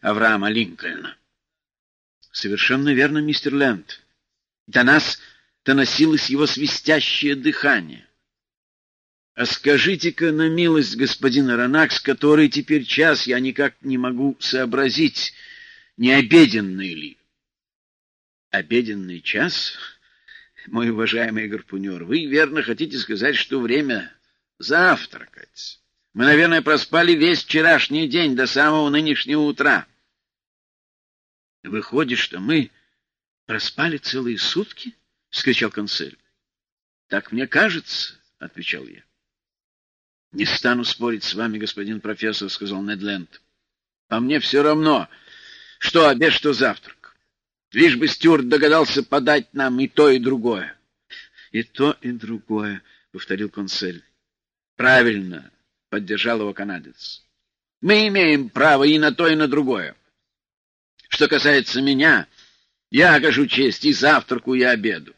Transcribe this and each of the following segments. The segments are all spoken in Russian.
Авраама Линкольна. Совершенно верно, мистер Лэнд. До нас доносилось его свистящее дыхание. А скажите-ка на милость господина Ранакс, который теперь час, я никак не могу сообразить, не обеденный ли? Обеденный час? Мой уважаемый гарпунер, вы верно хотите сказать, что время завтракать. Мы, наверное, проспали весь вчерашний день до самого нынешнего утра. Выходит, что мы проспали целые сутки? — вскричал консель. — Так мне кажется, — отвечал я. — Не стану спорить с вами, господин профессор, — сказал Недленд. — По мне все равно, что обед, что завтрак. Лишь бы Стюарт догадался подать нам и то, и другое. — И то, и другое, — повторил консель. — Правильно, — поддержал его канадец. — Мы имеем право и на то, и на другое. Что касается меня, я окажу честь и завтраку, и обеду.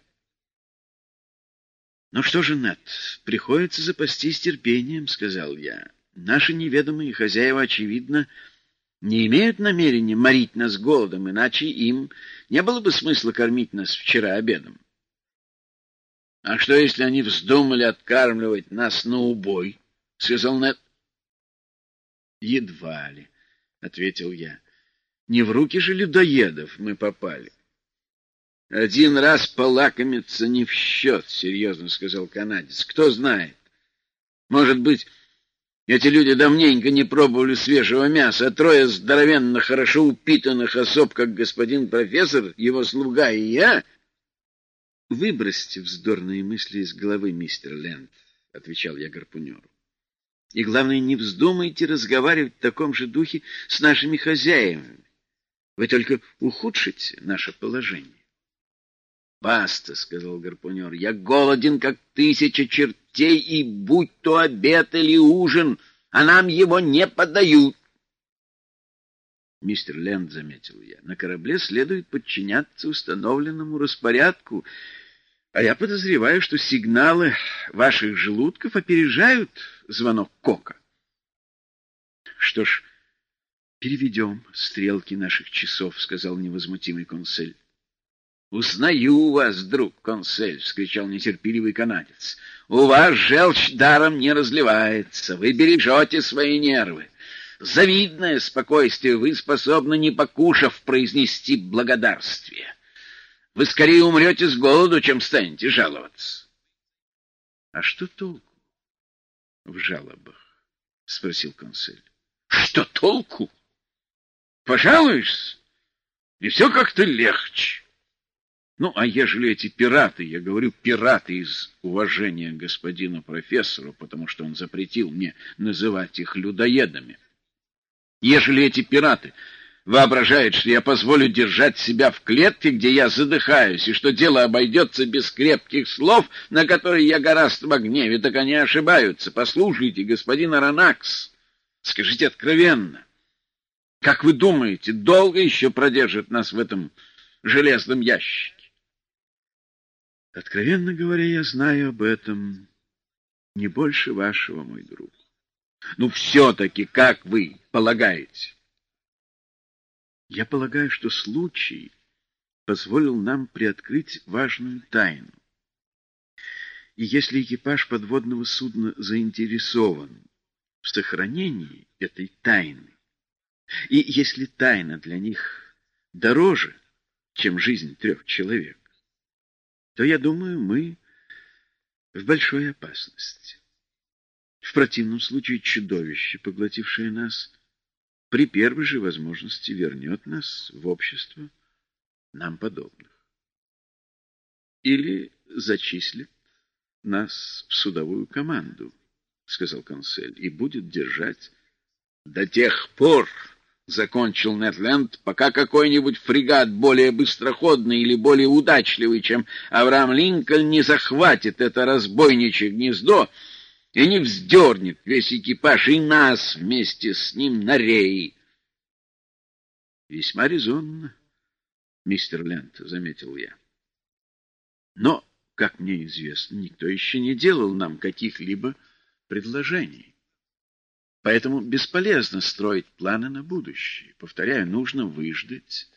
— Ну что же, Нед, приходится запастись терпением, — сказал я. Наши неведомые хозяева, очевидно, не имеют намерения морить нас голодом, иначе им не было бы смысла кормить нас вчера обедом. — А что, если они вздумали откармливать нас на убой? — сказал Нед. — Едва ли, — ответил я. Не в руки же людоедов мы попали. — Один раз полакомиться не в счет, — серьезно сказал канадец. — Кто знает. Может быть, эти люди давненько не пробовали свежего мяса, а трое здоровенно хорошо упитанных особ, как господин профессор, его слуга и я... — Выбросьте вздорные мысли из головы, мистер Лэнд, — отвечал я гарпунеру. — И, главное, не вздумайте разговаривать в таком же духе с нашими хозяевами. Вы только ухудшите наше положение. — Баста, — сказал гарпунер, — я голоден, как тысяча чертей, и будь то обед или ужин, а нам его не подают. Мистер Ленд, — заметил я, — на корабле следует подчиняться установленному распорядку, а я подозреваю, что сигналы ваших желудков опережают звонок Кока. Что ж, Переведем стрелки наших часов, — сказал невозмутимый консель. — Узнаю вас, друг консель, — вскричал нетерпеливый канадец. — У вас желчь даром не разливается, вы бережете свои нервы. Завидное спокойствие вы способны, не покушав, произнести благодарствие. Вы скорее умрете с голоду, чем станете жаловаться. — А что толку в жалобах? — спросил консель. — Что толку? — Пожалуешься, и все как-то легче. Ну, а ежели эти пираты, я говорю пираты из уважения господину профессору, потому что он запретил мне называть их людоедами, ежели эти пираты воображают, что я позволю держать себя в клетке, где я задыхаюсь, и что дело обойдется без крепких слов, на которые я гораздо в гневе, так они ошибаются. Послушайте, господин Аронакс, скажите откровенно, как вы думаете, долго еще продержит нас в этом железном ящике? Откровенно говоря, я знаю об этом не больше вашего, мой друг. Ну, все-таки, как вы полагаете? Я полагаю, что случай позволил нам приоткрыть важную тайну. И если экипаж подводного судна заинтересован в сохранении этой тайны, и если тайна для них дороже, чем жизнь трех человек, то, я думаю, мы в большой опасности. В противном случае чудовище, поглотившее нас, при первой же возможности вернет нас в общество нам подобных. Или зачислит нас в судовую команду, — сказал консель, — и будет держать до тех пор, — закончил Нетленд, — пока какой-нибудь фрегат более быстроходный или более удачливый, чем Авраам Линкольн, не захватит это разбойничье гнездо и не вздернет весь экипаж и нас вместе с ним на рей. — Весьма резонно, мистер Ленд, — заметил я. Но, как мне известно, никто еще не делал нам каких-либо предложений. Поэтому бесполезно строить планы на будущее. Повторяю, нужно выждать